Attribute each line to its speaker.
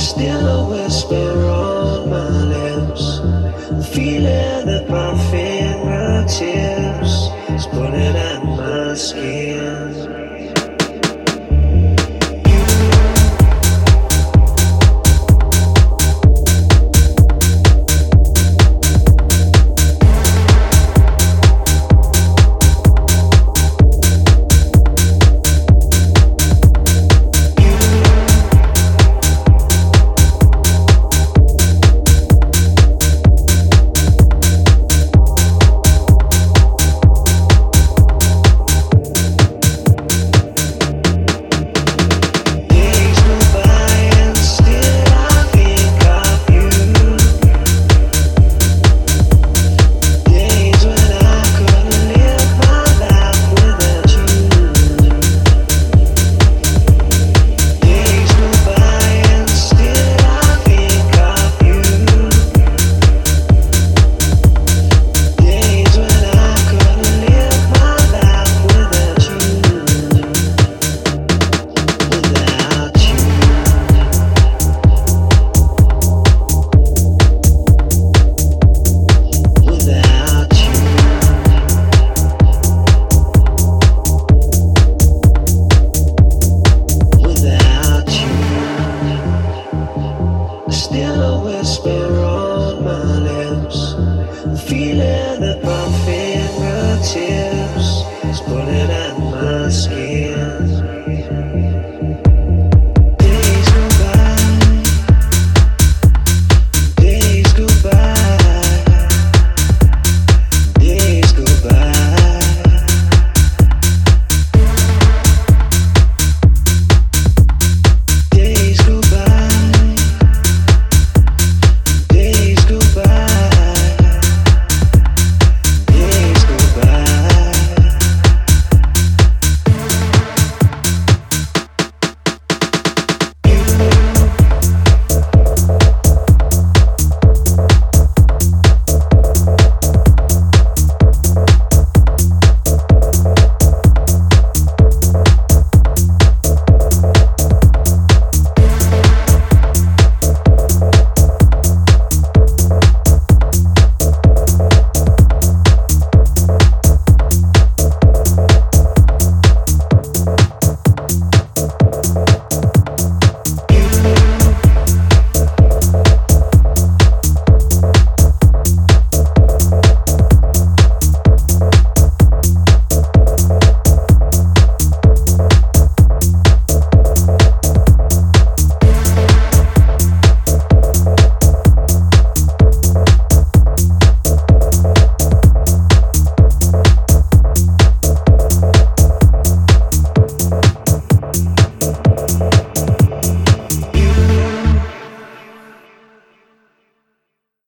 Speaker 1: Still a whisper on my lips. Feeling at my fingertips. It's pulling at my skin.